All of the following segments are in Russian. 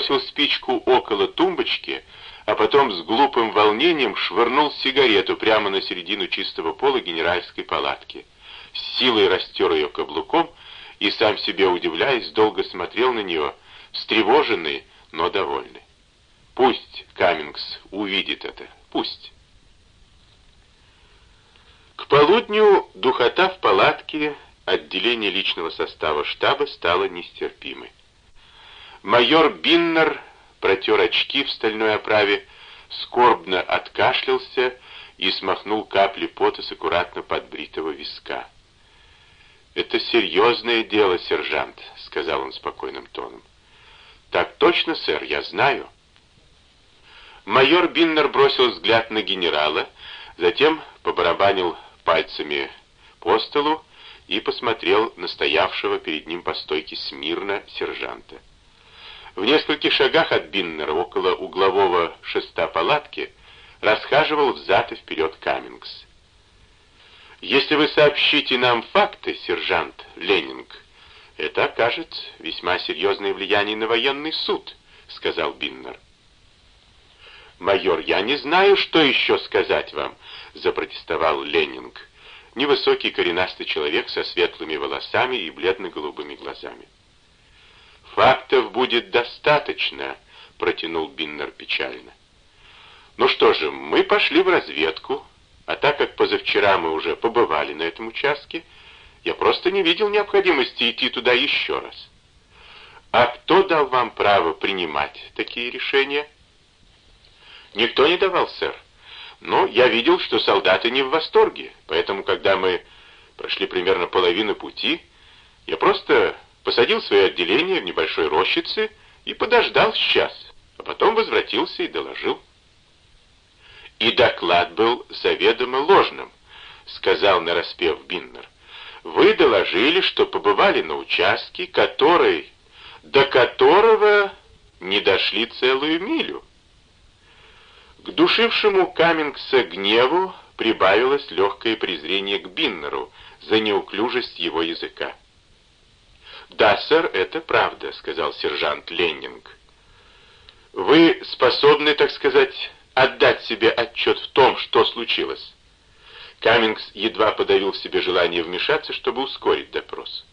бросил спичку около тумбочки, а потом с глупым волнением швырнул сигарету прямо на середину чистого пола генеральской палатки. С силой растер ее каблуком и, сам себе удивляясь, долго смотрел на нее, встревоженный, но довольный. Пусть Каммингс увидит это, пусть. К полудню духота в палатке отделения личного состава штаба стала нестерпимой. Майор Биннер протер очки в стальной оправе, скорбно откашлялся и смахнул капли пота с аккуратно подбритого виска. «Это серьезное дело, сержант», — сказал он спокойным тоном. «Так точно, сэр, я знаю». Майор Биннер бросил взгляд на генерала, затем побарабанил пальцами по столу и посмотрел на стоявшего перед ним по стойке смирно сержанта. В нескольких шагах от Биннера, около углового шеста палатки, расхаживал взад и вперед Каммингс. «Если вы сообщите нам факты, сержант Ленинг, это окажет весьма серьезное влияние на военный суд», — сказал Биннер. «Майор, я не знаю, что еще сказать вам», — запротестовал Ленинг. Невысокий коренастый человек со светлыми волосами и бледно-голубыми глазами. «Фактов будет достаточно», — протянул Биннер печально. «Ну что же, мы пошли в разведку, а так как позавчера мы уже побывали на этом участке, я просто не видел необходимости идти туда еще раз. А кто дал вам право принимать такие решения?» «Никто не давал, сэр. Но я видел, что солдаты не в восторге, поэтому, когда мы прошли примерно половину пути, я просто посадил свое отделение в небольшой рощице и подождал час, а потом возвратился и доложил. «И доклад был заведомо ложным», — сказал нараспев Биннер. «Вы доложили, что побывали на участке, который, до которого не дошли целую милю». К душившему Каммингса гневу прибавилось легкое презрение к Биннеру за неуклюжесть его языка. «Да, сэр, это правда», — сказал сержант Леннинг. «Вы способны, так сказать, отдать себе отчет в том, что случилось?» Каммингс едва подавил себе желание вмешаться, чтобы ускорить допрос.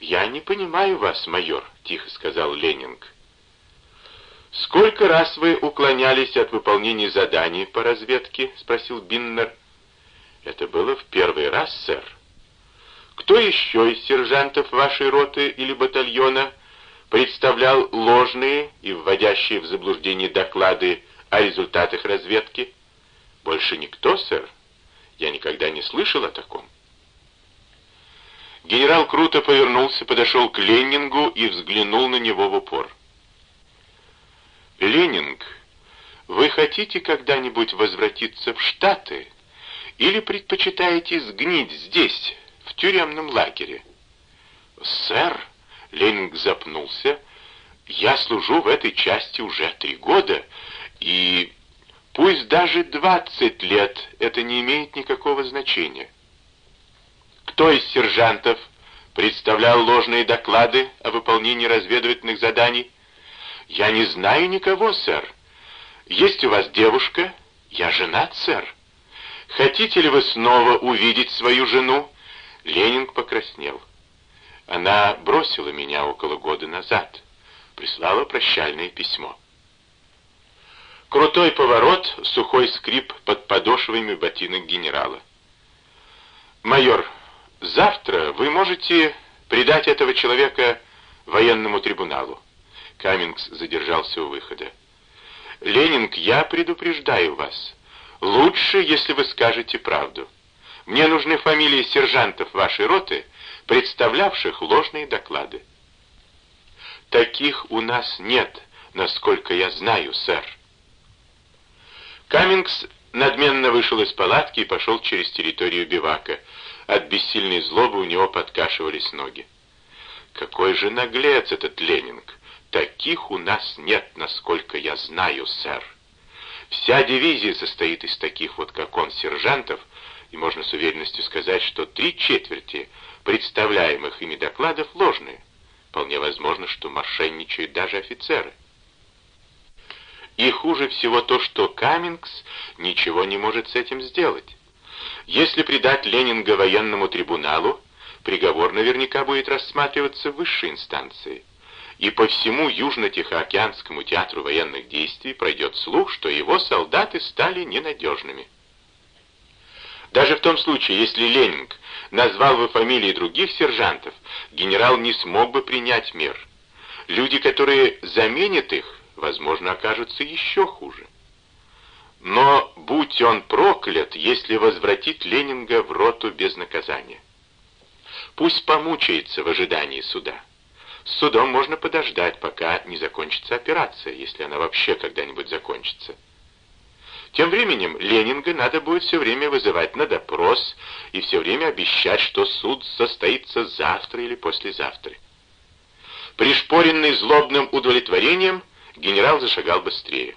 «Я не понимаю вас, майор», — тихо сказал Леннинг. «Сколько раз вы уклонялись от выполнения заданий по разведке?» — спросил Биннер. «Это было в первый раз, сэр. Кто еще из сержантов вашей роты или батальона представлял ложные и вводящие в заблуждение доклады о результатах разведки?» «Больше никто, сэр. Я никогда не слышал о таком». Генерал круто повернулся, подошел к Леннингу и взглянул на него в упор. Ленинг, вы хотите когда-нибудь возвратиться в Штаты или предпочитаете сгнить здесь, в тюремном лагере? Сэр, Ленинг запнулся, я служу в этой части уже три года, и пусть даже двадцать лет это не имеет никакого значения. Кто из сержантов представлял ложные доклады о выполнении разведывательных заданий? «Я не знаю никого, сэр. Есть у вас девушка? Я женат, сэр. Хотите ли вы снова увидеть свою жену?» Ленинг покраснел. Она бросила меня около года назад. Прислала прощальное письмо. Крутой поворот, сухой скрип под подошвами ботинок генерала. «Майор, завтра вы можете предать этого человека военному трибуналу. Каммингс задержался у выхода. «Ленинг, я предупреждаю вас. Лучше, если вы скажете правду. Мне нужны фамилии сержантов вашей роты, представлявших ложные доклады». «Таких у нас нет, насколько я знаю, сэр». Каммингс надменно вышел из палатки и пошел через территорию бивака. От бессильной злобы у него подкашивались ноги. «Какой же наглец этот Ленинг! Таких у нас нет, насколько я знаю, сэр. Вся дивизия состоит из таких вот, как он, сержантов, и можно с уверенностью сказать, что три четверти представляемых ими докладов ложные. Вполне возможно, что мошенничают даже офицеры. И хуже всего то, что Каммингс ничего не может с этим сделать. Если предать Ленинга военному трибуналу, приговор наверняка будет рассматриваться в высшей инстанции. И по всему Южно-Тихоокеанскому театру военных действий пройдет слух, что его солдаты стали ненадежными. Даже в том случае, если Ленинг назвал бы фамилии других сержантов, генерал не смог бы принять мер. Люди, которые заменят их, возможно, окажутся еще хуже. Но будь он проклят, если возвратит Ленинга в роту без наказания. Пусть помучается в ожидании суда. С судом можно подождать, пока не закончится операция, если она вообще когда-нибудь закончится. Тем временем Ленинга надо будет все время вызывать на допрос и все время обещать, что суд состоится завтра или послезавтра. Пришпоренный злобным удовлетворением, генерал зашагал быстрее.